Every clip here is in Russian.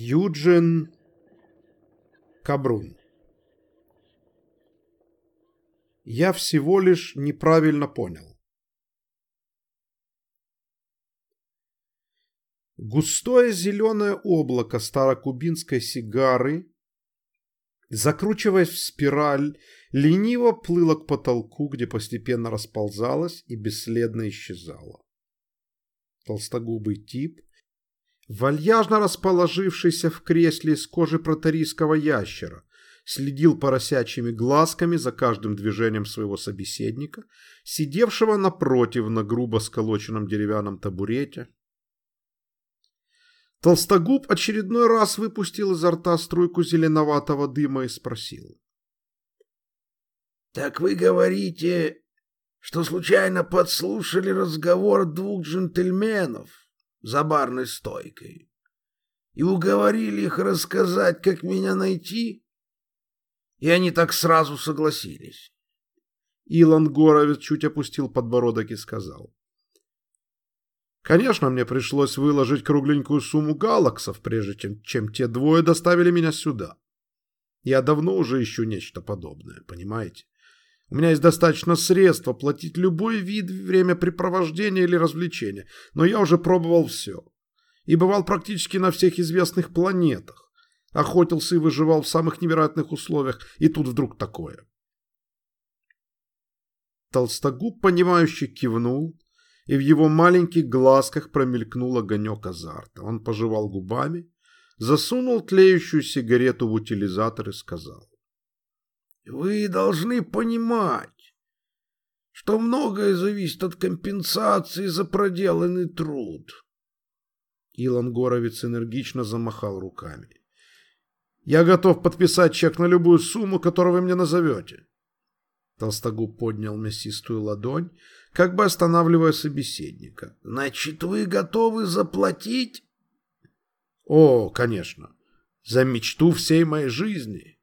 Юджин Кабрун. Я всего лишь неправильно понял. Густое зеленое облако старокубинской сигары, закручиваясь в спираль, лениво плыло к потолку, где постепенно расползалось и бесследно исчезало. Толстогубый тип вальяжно расположившийся в кресле из кожи проторийского ящера, следил поросячьими глазками за каждым движением своего собеседника, сидевшего напротив на грубо сколоченном деревянном табурете. Толстогуб очередной раз выпустил изо рта струйку зеленоватого дыма и спросил. «Так вы говорите, что случайно подслушали разговор двух джентльменов?» За барной стойкой и уговорили их рассказать, как меня найти, и они так сразу согласились. Илон Горовец чуть опустил подбородок и сказал. Конечно, мне пришлось выложить кругленькую сумму галаксов, прежде чем, чем те двое доставили меня сюда. Я давно уже ищу нечто подобное, понимаете? У меня есть достаточно средств оплатить любой вид времяпрепровождения или развлечения, но я уже пробовал все. И бывал практически на всех известных планетах. Охотился и выживал в самых невероятных условиях, и тут вдруг такое. Толстогуб, понимающе кивнул, и в его маленьких глазках промелькнул огонек азарта. Он пожевал губами, засунул тлеющую сигарету в утилизатор и сказал. Вы должны понимать, что многое зависит от компенсации за проделанный труд. Илон Горовец энергично замахал руками. Я готов подписать чек на любую сумму, которую вы мне назовете. Толстогуб поднял мясистую ладонь, как бы останавливая собеседника. Значит, вы готовы заплатить? О, конечно. За мечту всей моей жизни.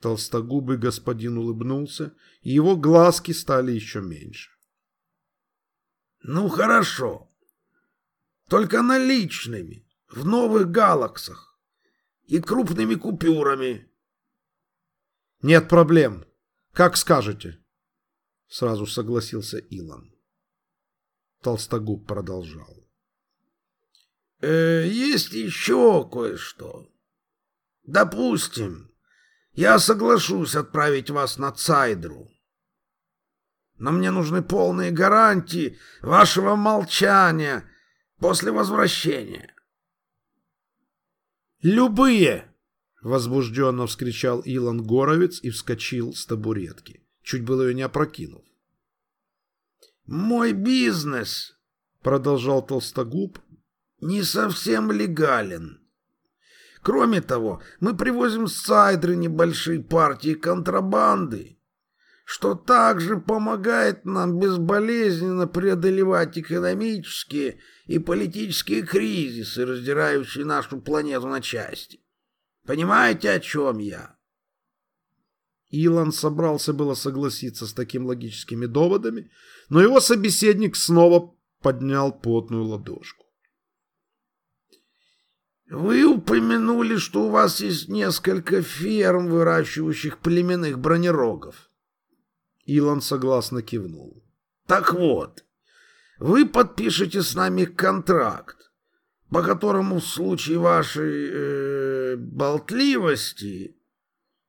Толстогубый господин улыбнулся, и его глазки стали еще меньше. «Ну, хорошо. Только наличными, в новых галаксах и крупными купюрами». «Нет проблем. Как скажете», — сразу согласился Илон. Толстогуб продолжал. «Э, «Есть еще кое-что. Допустим, я соглашусь отправить вас на Цайдру. Но мне нужны полные гарантии вашего молчания после возвращения. «Любые!» — возбужденно вскричал Илон Горовец и вскочил с табуретки, чуть было ее не опрокинув. «Мой бизнес!» — продолжал Толстогуб. «Не совсем легален. Кроме того, мы привозим с Сайдры небольшие партии контрабанды, что также помогает нам безболезненно преодолевать экономические и политические кризисы, раздирающие нашу планету на части. Понимаете, о чем я? Илон собрался было согласиться с такими логическими доводами, но его собеседник снова поднял потную ладошку. Вы упомянули, что у вас есть несколько ферм, выращивающих племенных бронерогов. Илон согласно кивнул. Так вот, вы подпишете с нами контракт, по которому в случае вашей э, болтливости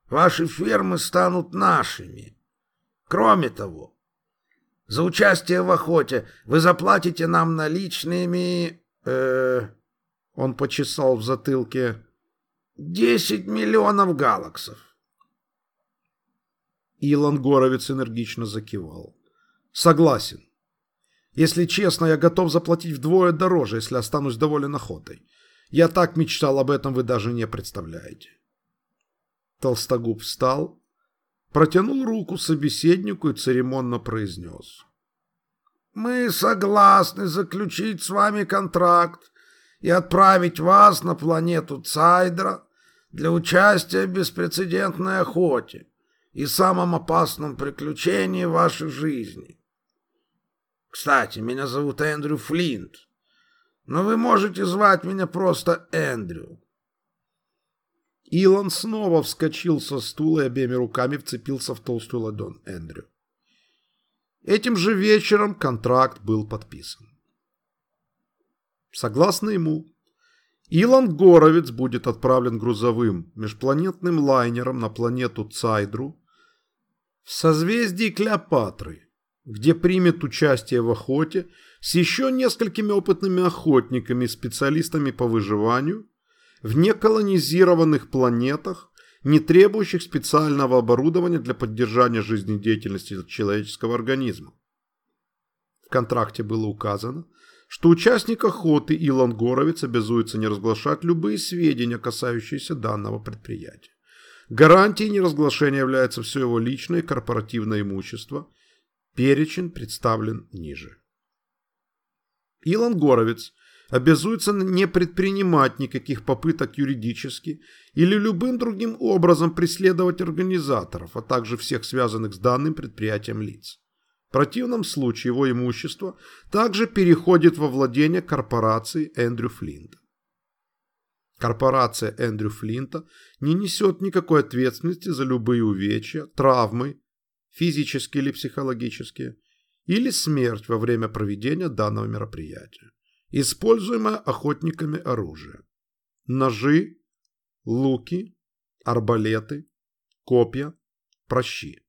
ваши фермы станут нашими. Кроме того, за участие в охоте вы заплатите нам наличными... Э, он почесал в затылке. «Десять миллионов галаксов!» Илон Горовец энергично закивал. «Согласен. Если честно, я готов заплатить вдвое дороже, если останусь доволен охотой. Я так мечтал об этом, вы даже не представляете». Толстогуб встал, протянул руку собеседнику и церемонно произнес. «Мы согласны заключить с вами контракт и отправить вас на планету Цайдра для участия в беспрецедентной охоте и самом опасном приключении вашей жизни. Кстати, меня зовут Эндрю Флинт, но вы можете звать меня просто Эндрю. Илон снова вскочил со стула и обеими руками вцепился в толстую ладонь Эндрю. Этим же вечером контракт был подписан. Согласно ему, Илон Горовец будет отправлен грузовым межпланетным лайнером на планету Цайдру в созвездии Клеопатры, где примет участие в охоте с еще несколькими опытными охотниками и специалистами по выживанию в неколонизированных планетах, не требующих специального оборудования для поддержания жизнедеятельности человеческого организма. В контракте было указано, что участник охоты Илон Горовец обязуется не разглашать любые сведения, касающиеся данного предприятия. Гарантией неразглашения является все его личное корпоративное имущество. Перечень представлен ниже. Илон Горовец обязуется не предпринимать никаких попыток юридически или любым другим образом преследовать организаторов, а также всех связанных с данным предприятием лиц. В противном случае его имущество также переходит во владение корпорации Эндрю Флинта. Корпорация Эндрю Флинта не несет никакой ответственности за любые увечья, травмы, физические или психологические, или смерть во время проведения данного мероприятия, используемое охотниками оружие. Ножи, луки, арбалеты, копья, прощи.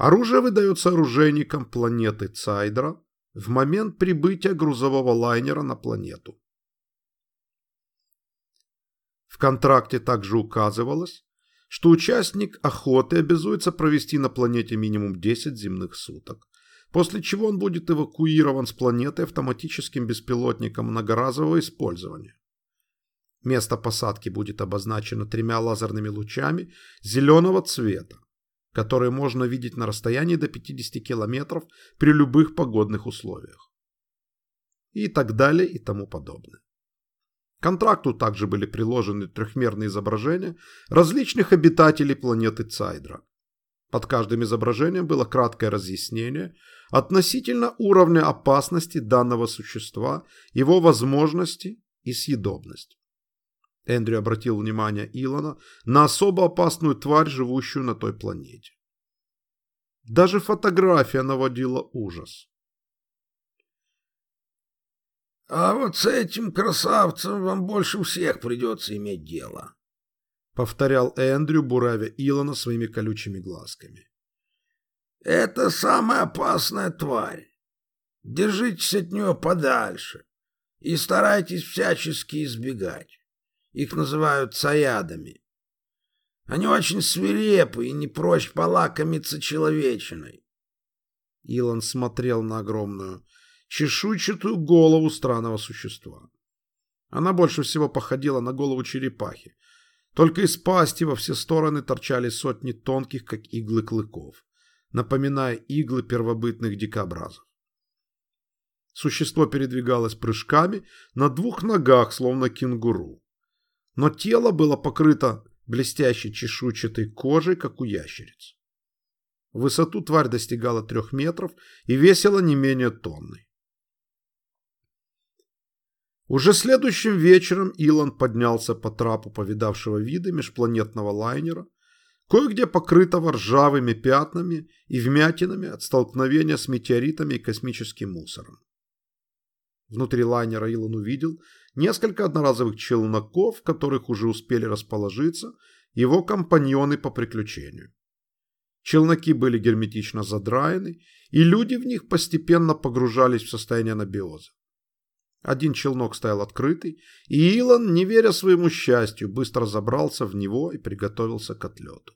Оружие выдается оружейникам планеты Цайдра в момент прибытия грузового лайнера на планету. В контракте также указывалось, что участник охоты обязуется провести на планете минимум 10 земных суток, после чего он будет эвакуирован с планеты автоматическим беспилотником многоразового использования. Место посадки будет обозначено тремя лазерными лучами зеленого цвета которые можно видеть на расстоянии до 50 километров при любых погодных условиях. И так далее и тому подобное. К контракту также были приложены трехмерные изображения различных обитателей планеты Цайдра. Под каждым изображением было краткое разъяснение относительно уровня опасности данного существа, его возможности и съедобность. Эндрю обратил внимание Илона на особо опасную тварь, живущую на той планете. Даже фотография наводила ужас. «А вот с этим красавцем вам больше всех придется иметь дело», — повторял Эндрю, буравя Илона своими колючими глазками. «Это самая опасная тварь. Держитесь от нее подальше и старайтесь всячески избегать. Их называют цаядами. Они очень свирепы и не прочь полакомиться человечиной. Илон смотрел на огромную, чешуйчатую голову странного существа. Она больше всего походила на голову черепахи. Только из пасти во все стороны торчали сотни тонких, как иглы клыков, напоминая иглы первобытных дикобразов. Существо передвигалось прыжками на двух ногах, словно кенгуру но тело было покрыто блестящей чешуйчатой кожей, как у ящериц. Высоту тварь достигала трех метров и весила не менее тонны. Уже следующим вечером Илон поднялся по трапу повидавшего вида межпланетного лайнера, кое-где покрытого ржавыми пятнами и вмятинами от столкновения с метеоритами и космическим мусором. Внутри лайнера Илон увидел несколько одноразовых челноков, в которых уже успели расположиться его компаньоны по приключению. Челноки были герметично задраены, и люди в них постепенно погружались в состояние анабиоза. Один челнок стоял открытый, и Илон, не веря своему счастью, быстро забрался в него и приготовился к отлету.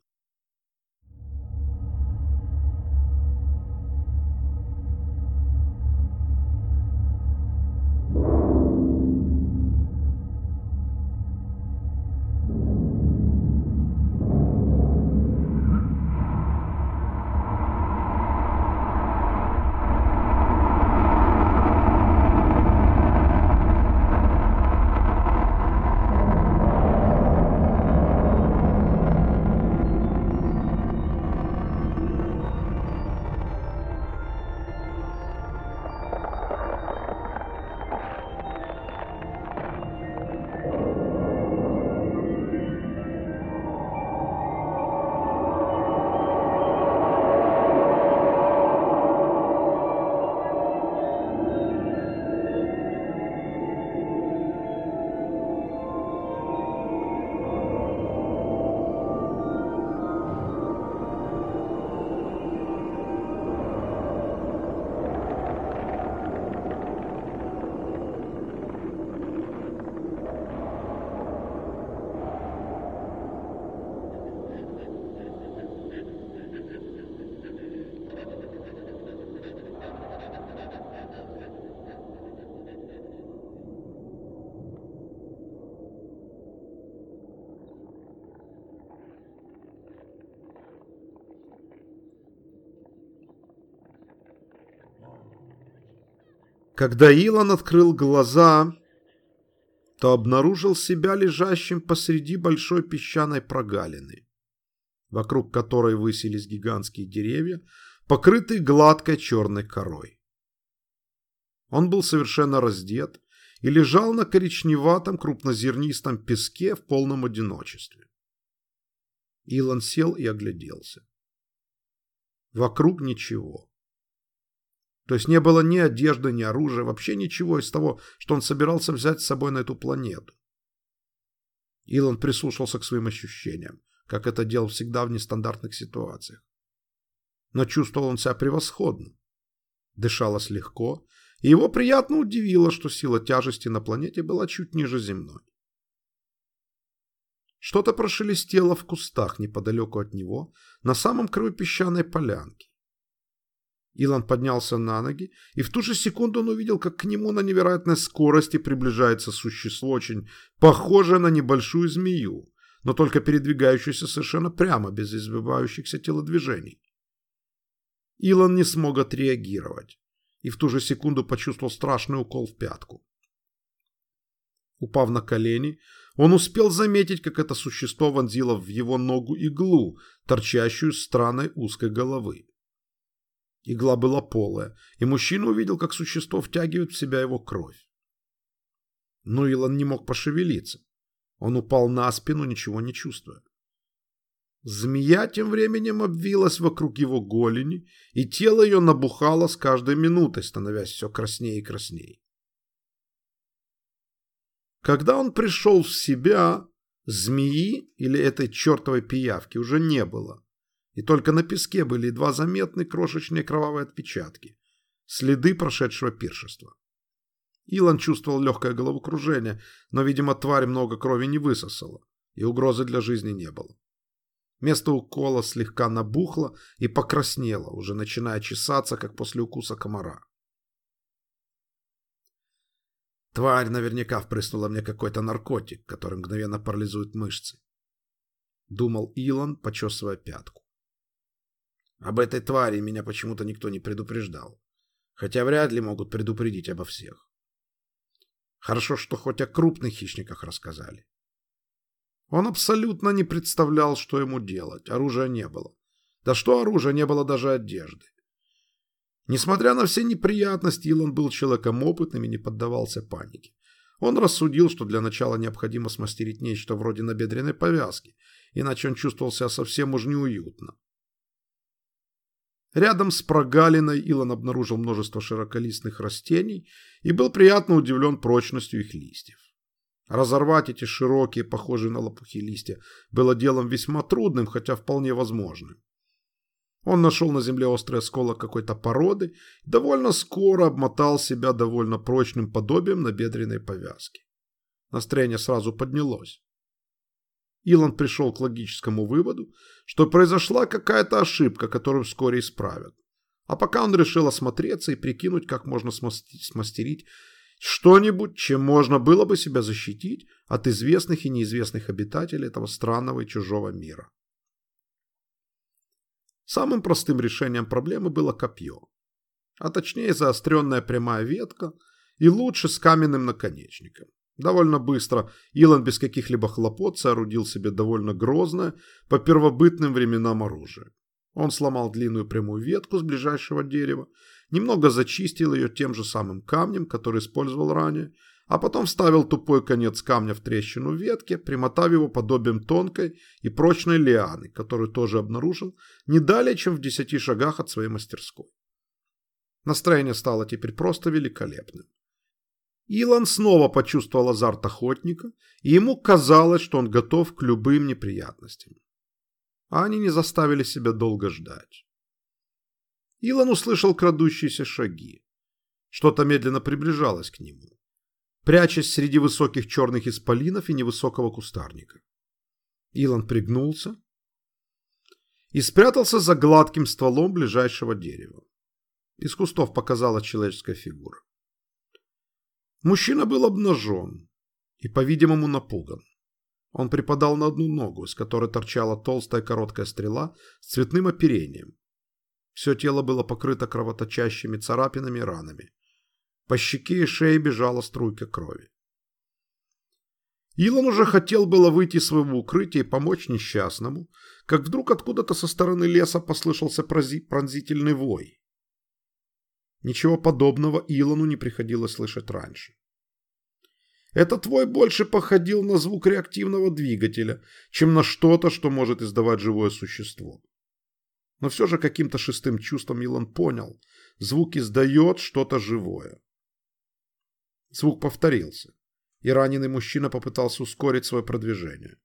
Когда Илон открыл глаза, то обнаружил себя лежащим посреди большой песчаной прогалины, вокруг которой высились гигантские деревья, покрытые гладкой черной корой. Он был совершенно раздет и лежал на коричневатом крупнозернистом песке в полном одиночестве. Илон сел и огляделся. Вокруг ничего. То есть не было ни одежды, ни оружия, вообще ничего из того, что он собирался взять с собой на эту планету. Илон прислушался к своим ощущениям, как это делал всегда в нестандартных ситуациях. Но чувствовал он себя превосходно. Дышалось легко, и его приятно удивило, что сила тяжести на планете была чуть ниже земной. Что-то прошелестело в кустах неподалеку от него, на самом краю песчаной полянки. Илон поднялся на ноги, и в ту же секунду он увидел, как к нему на невероятной скорости приближается существо, очень похожее на небольшую змею, но только передвигающееся совершенно прямо, без избивающихся телодвижений. Илон не смог отреагировать, и в ту же секунду почувствовал страшный укол в пятку. Упав на колени, он успел заметить, как это существо вонзило в его ногу иглу, торчащую с странной узкой головы. Игла была полая, и мужчина увидел, как существо втягивает в себя его кровь. Но Илон не мог пошевелиться. Он упал на спину, ничего не чувствуя. Змея тем временем обвилась вокруг его голени, и тело ее набухало с каждой минутой, становясь все краснее и краснее. Когда он пришел в себя, змеи или этой чертовой пиявки уже не было и только на песке были едва заметны крошечные кровавые отпечатки, следы прошедшего пиршества. Илон чувствовал легкое головокружение, но, видимо, тварь много крови не высосала, и угрозы для жизни не было. Место укола слегка набухло и покраснело, уже начиная чесаться, как после укуса комара. Тварь наверняка впрыснула мне какой-то наркотик, который мгновенно парализует мышцы. Думал Илон, почесывая пятку. Об этой твари меня почему-то никто не предупреждал. Хотя вряд ли могут предупредить обо всех. Хорошо, что хоть о крупных хищниках рассказали. Он абсолютно не представлял, что ему делать. Оружия не было. Да что оружия, не было даже одежды. Несмотря на все неприятности, Илон был человеком опытным и не поддавался панике. Он рассудил, что для начала необходимо смастерить нечто вроде набедренной повязки, иначе он чувствовал себя совсем уж неуютно. Рядом с прогалиной Илон обнаружил множество широколистных растений и был приятно удивлен прочностью их листьев. Разорвать эти широкие, похожие на лопухи листья, было делом весьма трудным, хотя вполне возможным. Он нашел на земле острый осколок какой-то породы и довольно скоро обмотал себя довольно прочным подобием набедренной повязки. Настроение сразу поднялось. Илон пришел к логическому выводу, что произошла какая-то ошибка, которую вскоре исправят. А пока он решил осмотреться и прикинуть, как можно смастерить что-нибудь, чем можно было бы себя защитить от известных и неизвестных обитателей этого странного и чужого мира. Самым простым решением проблемы было копье, а точнее заостренная прямая ветка и лучше с каменным наконечником. Довольно быстро Илон без каких-либо хлопот соорудил себе довольно грозное по первобытным временам оружие. Он сломал длинную прямую ветку с ближайшего дерева, немного зачистил ее тем же самым камнем, который использовал ранее, а потом вставил тупой конец камня в трещину ветки, примотав его подобием тонкой и прочной лианы, которую тоже обнаружил не далее, чем в десяти шагах от своей мастерской. Настроение стало теперь просто великолепным. Илон снова почувствовал азарт охотника, и ему казалось, что он готов к любым неприятностям. А они не заставили себя долго ждать. Илон услышал крадущиеся шаги. Что-то медленно приближалось к нему, прячась среди высоких черных исполинов и невысокого кустарника. Илон пригнулся и спрятался за гладким стволом ближайшего дерева. Из кустов показалась человеческая фигура. Мужчина был обнажен и, по-видимому, напуган. Он припадал на одну ногу, с которой торчала толстая короткая стрела с цветным оперением. Все тело было покрыто кровоточащими царапинами и ранами. По щеке и шее бежала струйка крови. Илон уже хотел было выйти из своего укрытия и помочь несчастному, как вдруг откуда-то со стороны леса послышался пронзительный вой. Ничего подобного Илону не приходилось слышать раньше. Этот вой больше походил на звук реактивного двигателя, чем на что-то, что может издавать живое существо. Но все же каким-то шестым чувством Илон понял, звук издает что-то живое. Звук повторился, и раненый мужчина попытался ускорить свое продвижение.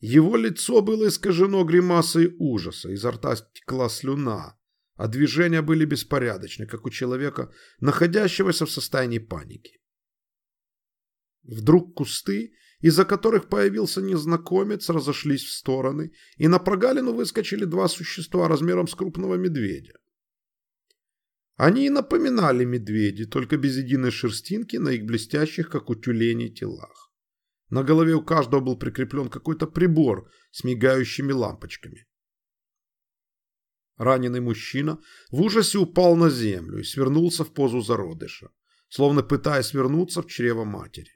Его лицо было искажено гримасой ужаса, изо рта текла слюна, а движения были беспорядочны, как у человека, находящегося в состоянии паники. Вдруг кусты, из-за которых появился незнакомец, разошлись в стороны, и на прогалину выскочили два существа размером с крупного медведя. Они и напоминали медведи, только без единой шерстинки на их блестящих, как у тюленей, телах. На голове у каждого был прикреплен какой-то прибор с мигающими лампочками. Раненый мужчина в ужасе упал на землю и свернулся в позу зародыша, словно пытаясь вернуться в чрево матери.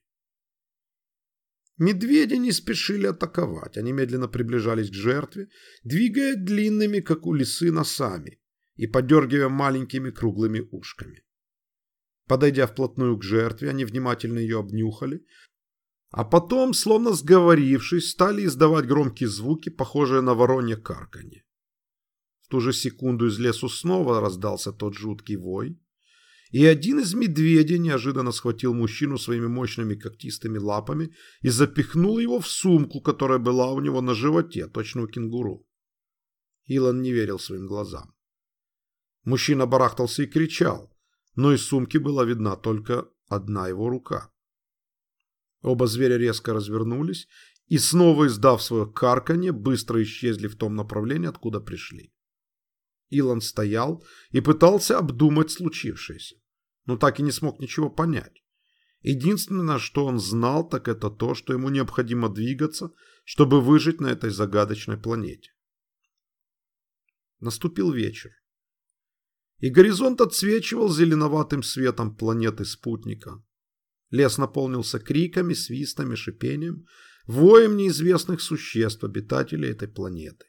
Медведи не спешили атаковать, они медленно приближались к жертве, двигая длинными, как у лисы, носами и подергивая маленькими круглыми ушками. Подойдя вплотную к жертве, они внимательно ее обнюхали, а потом, словно сговорившись, стали издавать громкие звуки, похожие на воронье карканье. Ту же секунду из лесу снова раздался тот жуткий вой, и один из медведей неожиданно схватил мужчину своими мощными когтистыми лапами и запихнул его в сумку, которая была у него на животе, точно у кенгуру. Илон не верил своим глазам. Мужчина барахтался и кричал, но из сумки была видна только одна его рука. Оба зверя резко развернулись и, снова издав свое карканье, быстро исчезли в том направлении, откуда пришли. Илон стоял и пытался обдумать случившееся, но так и не смог ничего понять. Единственное, что он знал, так это то, что ему необходимо двигаться, чтобы выжить на этой загадочной планете. Наступил вечер, и горизонт отсвечивал зеленоватым светом планеты спутника. Лес наполнился криками, свистами, шипением, воем неизвестных существ, обитателей этой планеты.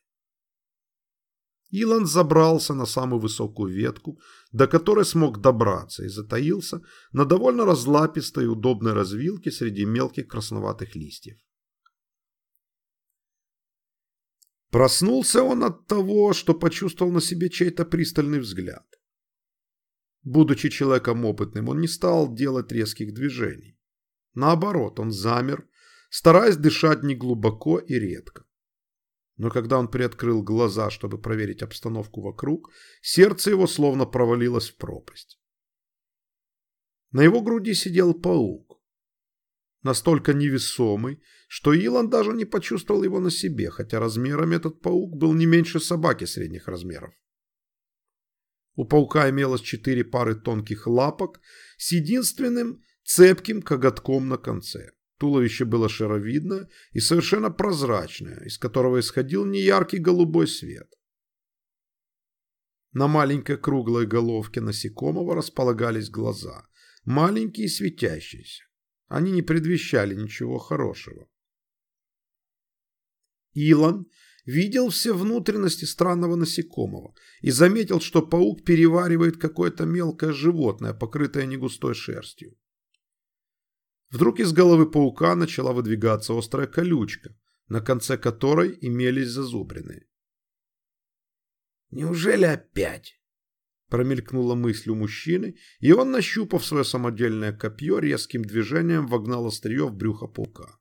Илон забрался на самую высокую ветку, до которой смог добраться, и затаился на довольно разлапистой и удобной развилке среди мелких красноватых листьев. Проснулся он от того, что почувствовал на себе чей-то пристальный взгляд. Будучи человеком опытным, он не стал делать резких движений. Наоборот, он замер, стараясь дышать неглубоко и редко. Но когда он приоткрыл глаза, чтобы проверить обстановку вокруг, сердце его словно провалилось в пропасть. На его груди сидел паук. Настолько невесомый, что Илон даже не почувствовал его на себе, хотя размерами этот паук был не меньше собаки средних размеров. У паука имелось четыре пары тонких лапок с единственным цепким коготком на конце. Туловище было шаровидное и совершенно прозрачное, из которого исходил неяркий голубой свет. На маленькой круглой головке насекомого располагались глаза, маленькие и светящиеся. Они не предвещали ничего хорошего. Илон видел все внутренности странного насекомого и заметил, что паук переваривает какое-то мелкое животное, покрытое негустой шерстью. Вдруг из головы паука начала выдвигаться острая колючка, на конце которой имелись зазубрины. «Неужели опять?» Промелькнула мысль у мужчины, и он, нащупав свое самодельное копье, резким движением вогнал острие в брюхо паука.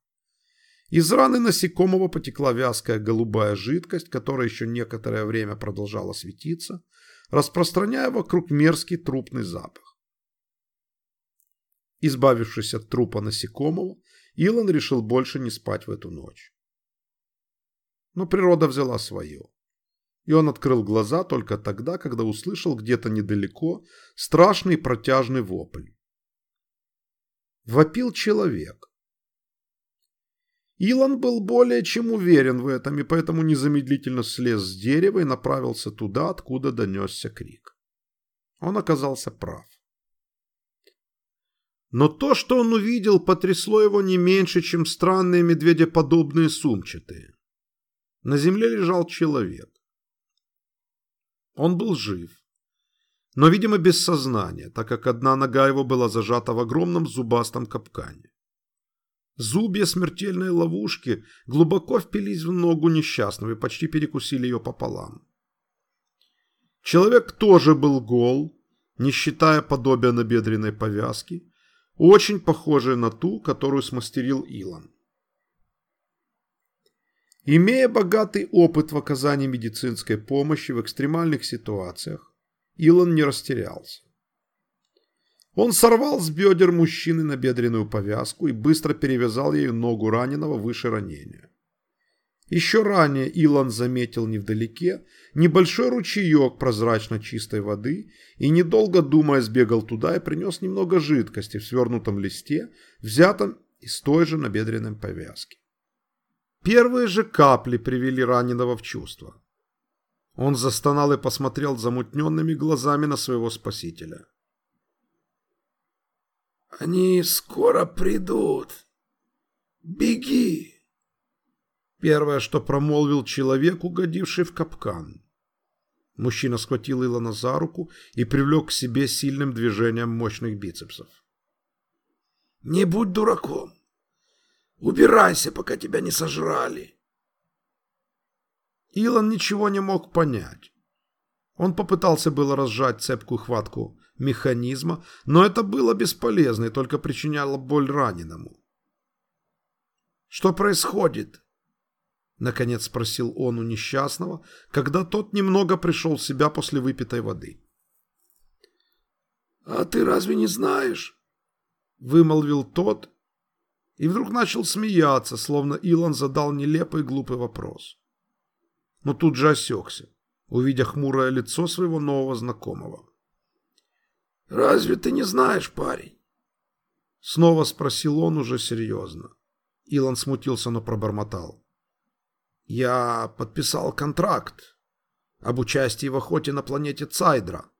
Из раны насекомого потекла вязкая голубая жидкость, которая еще некоторое время продолжала светиться, распространяя вокруг мерзкий трупный запах. Избавившись от трупа насекомого, Илон решил больше не спать в эту ночь. Но природа взяла свое. И он открыл глаза только тогда, когда услышал где-то недалеко страшный протяжный вопль. Вопил человек. Илон был более чем уверен в этом, и поэтому незамедлительно слез с дерева и направился туда, откуда донесся крик. Он оказался прав. Но то, что он увидел, потрясло его не меньше, чем странные медведеподобные сумчатые. На земле лежал человек. Он был жив, но, видимо, без сознания, так как одна нога его была зажата в огромном зубастом капкане. Зубья смертельной ловушки глубоко впились в ногу несчастного и почти перекусили ее пополам. Человек тоже был гол, не считая подобия набедренной повязки, очень похожей на ту, которую смастерил Илон. Имея богатый опыт в оказании медицинской помощи в экстремальных ситуациях, Илон не растерялся. Он сорвал с бедер мужчины набедренную повязку и быстро перевязал ею ногу раненого выше ранения. Еще ранее Илон заметил невдалеке небольшой ручеек прозрачно чистой воды и, недолго думая, сбегал туда и принес немного жидкости в свернутом листе, взятом из той же набедренной повязки. Первые же капли привели раненого в чувство. Он застонал и посмотрел замутненными глазами на своего спасителя. «Они скоро придут. Беги!» Первое, что промолвил человек, угодивший в капкан. Мужчина схватил Илона за руку и привлек к себе сильным движением мощных бицепсов. «Не будь дураком. Убирайся, пока тебя не сожрали». Илон ничего не мог понять. Он попытался было разжать цепкую хватку механизма, но это было бесполезно и только причиняло боль раненому. «Что происходит?» Наконец спросил он у несчастного, когда тот немного пришел в себя после выпитой воды. «А ты разве не знаешь?» Вымолвил тот и вдруг начал смеяться, словно Илон задал нелепый глупый вопрос. Но тут же осекся, увидя хмурое лицо своего нового знакомого. «Разве ты не знаешь, парень?» Снова спросил он уже серьезно. Илон смутился, но пробормотал. «Я подписал контракт об участии в охоте на планете Цайдра.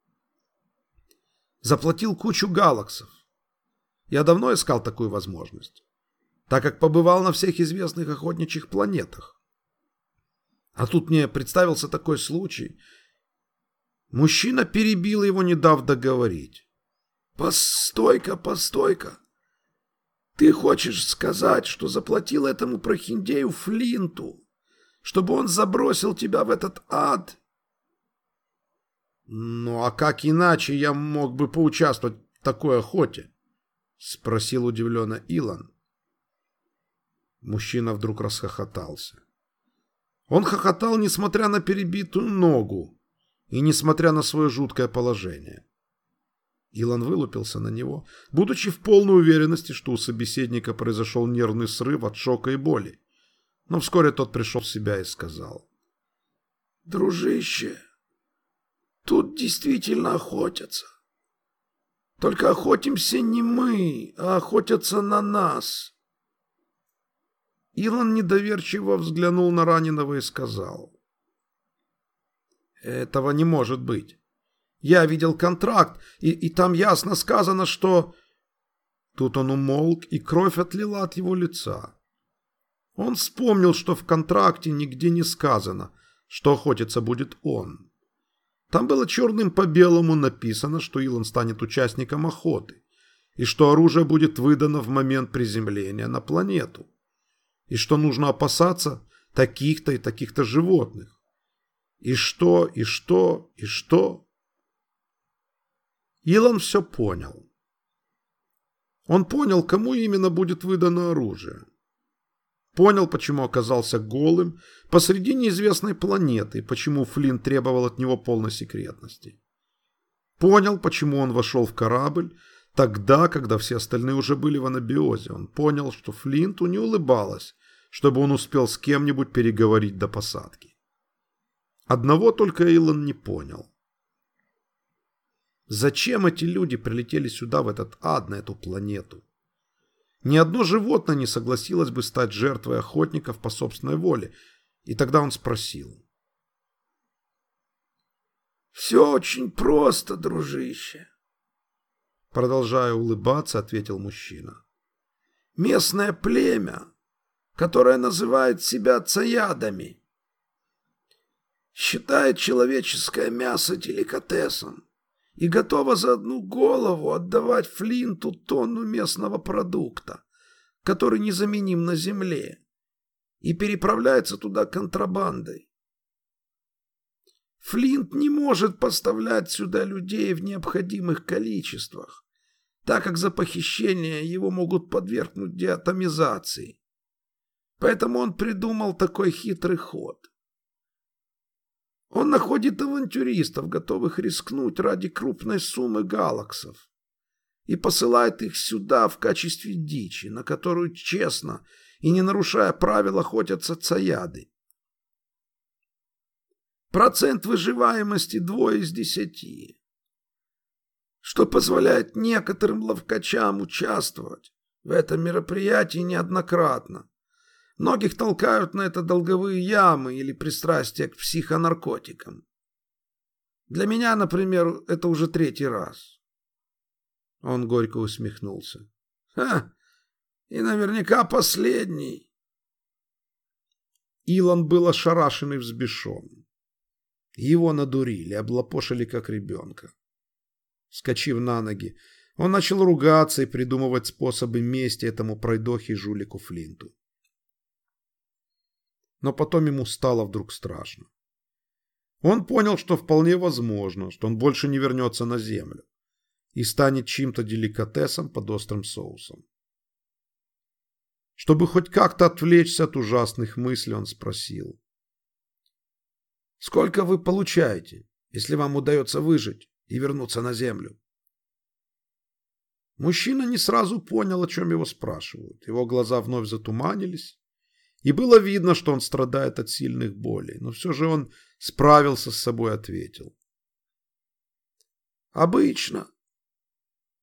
Заплатил кучу галаксов. Я давно искал такую возможность, так как побывал на всех известных охотничьих планетах. А тут мне представился такой случай, Мужчина перебил его, не дав договорить. «Постой-ка, постой-ка! Ты хочешь сказать, что заплатил этому прохиндею Флинту, чтобы он забросил тебя в этот ад?» «Ну а как иначе я мог бы поучаствовать в такой охоте?» — спросил удивленно Илон. Мужчина вдруг расхохотался. Он хохотал, несмотря на перебитую ногу, и несмотря на свое жуткое положение. Илон вылупился на него, будучи в полной уверенности, что у собеседника произошел нервный срыв от шока и боли. Но вскоре тот пришел в себя и сказал. «Дружище, тут действительно охотятся. Только охотимся не мы, а охотятся на нас». Илон недоверчиво взглянул на раненого и сказал. Этого не может быть. Я видел контракт, и, и там ясно сказано, что... Тут он умолк, и кровь отлила от его лица. Он вспомнил, что в контракте нигде не сказано, что охотиться будет он. Там было черным по белому написано, что Илон станет участником охоты, и что оружие будет выдано в момент приземления на планету, и что нужно опасаться таких-то и таких-то животных. И что, и что, и что? Илон все понял. Он понял, кому именно будет выдано оружие. Понял, почему оказался голым посреди неизвестной планеты почему Флинн требовал от него полной секретности. Понял, почему он вошел в корабль тогда, когда все остальные уже были в анабиозе. Он понял, что Флинту не улыбалось, чтобы он успел с кем-нибудь переговорить до посадки. Одного только Эйлон не понял. Зачем эти люди прилетели сюда, в этот ад, на эту планету? Ни одно животное не согласилось бы стать жертвой охотников по собственной воле. И тогда он спросил. «Все очень просто, дружище. Продолжая улыбаться, ответил мужчина. Местное племя, которое называет себя цаядами. Считает человеческое мясо деликатесом и готова за одну голову отдавать Флинту тонну местного продукта, который незаменим на земле, и переправляется туда контрабандой. Флинт не может поставлять сюда людей в необходимых количествах, так как за похищение его могут подвергнуть диатомизации. Поэтому он придумал такой хитрый ход. Он находит авантюристов, готовых рискнуть ради крупной суммы галаксов, и посылает их сюда в качестве дичи, на которую честно и не нарушая правил охотятся цаяды. Процент выживаемости двое из десяти, что позволяет некоторым ловкачам участвовать в этом мероприятии неоднократно. Многих толкают на это долговые ямы или пристрастие к психонаркотикам. Для меня, например, это уже третий раз. Он горько усмехнулся. Ха! И наверняка последний. Илон был ошарашен и взбешен. Его надурили, облапошили как ребенка. Скочив на ноги, он начал ругаться и придумывать способы мести этому пройдохе жулику Флинту но потом ему стало вдруг страшно. Он понял, что вполне возможно, что он больше не вернется на землю и станет чьим-то деликатесом под острым соусом. Чтобы хоть как-то отвлечься от ужасных мыслей, он спросил. «Сколько вы получаете, если вам удается выжить и вернуться на землю?» Мужчина не сразу понял, о чем его спрашивают. Его глаза вновь затуманились, и было видно, что он страдает от сильных болей, но все же он справился с собой, ответил. «Обычно.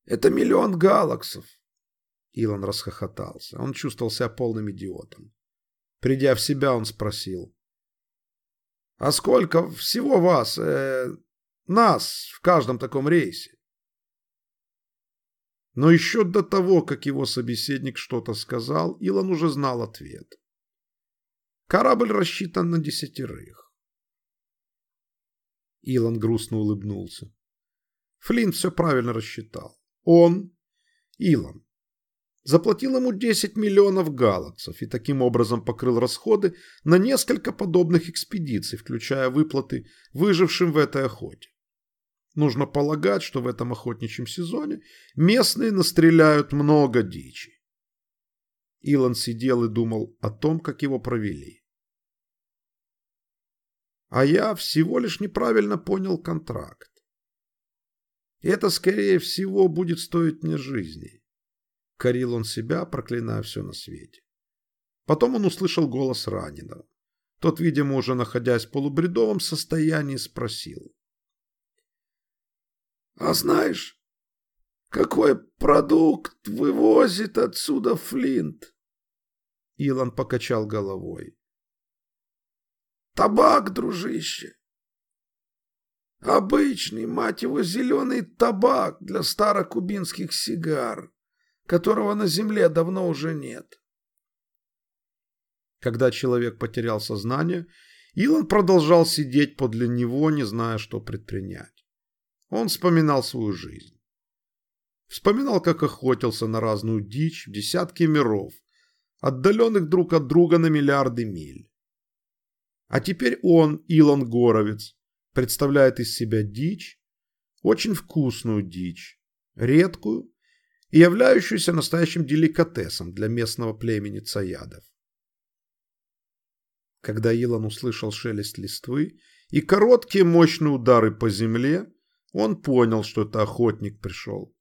Это миллион галаксов». Илон расхохотался. Он чувствовал себя полным идиотом. Придя в себя, он спросил. «А сколько всего вас, э, нас, в каждом таком рейсе?» Но еще до того, как его собеседник что-то сказал, Илон уже знал ответ. Корабль рассчитан на десятерых. Илон грустно улыбнулся. Флинт все правильно рассчитал. Он, Илон, заплатил ему 10 миллионов галаксов и таким образом покрыл расходы на несколько подобных экспедиций, включая выплаты выжившим в этой охоте. Нужно полагать, что в этом охотничьем сезоне местные настреляют много дичи. Илон сидел и думал о том, как его провели. А я всего лишь неправильно понял контракт. Это, скорее всего, будет стоить мне жизни. Корил он себя, проклиная все на свете. Потом он услышал голос раненого. Тот, видимо, уже находясь в полубредовом состоянии, спросил. «А знаешь, какой продукт вывозит отсюда Флинт?» Илон покачал головой. Табак, дружище. Обычный, мать его, зеленый табак для старокубинских сигар, которого на земле давно уже нет. Когда человек потерял сознание, Илон продолжал сидеть подле него, не зная, что предпринять. Он вспоминал свою жизнь. Вспоминал, как охотился на разную дичь в десятки миров, отдаленных друг от друга на миллиарды миль. А теперь он, Илон Горовец, представляет из себя дичь, очень вкусную дичь, редкую и являющуюся настоящим деликатесом для местного племени цаядов. Когда Илон услышал шелест листвы и короткие мощные удары по земле, он понял, что это охотник пришел.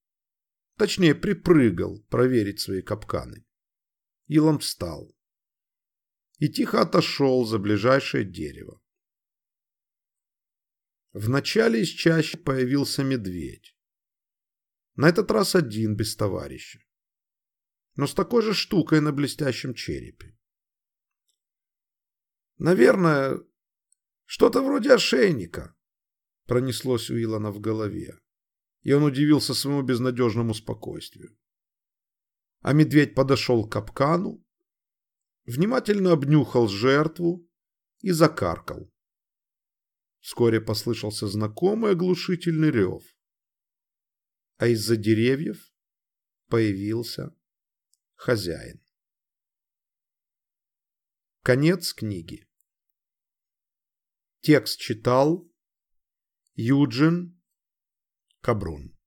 Точнее, припрыгал проверить свои капканы. Илон встал и тихо отошел за ближайшее дерево. Вначале из чащи появился медведь. На этот раз один, без товарища. Но с такой же штукой на блестящем черепе. «Наверное, что-то вроде ошейника», — пронеслось у Илона в голове. и он удивился своему безнадежному спокойствию. А медведь подошел к капкану, внимательно обнюхал жертву и закаркал. Вскоре послышался знакомый оглушительный рев, а из-за деревьев появился хозяин. Конец книги. Текст читал Юджин Кабрун.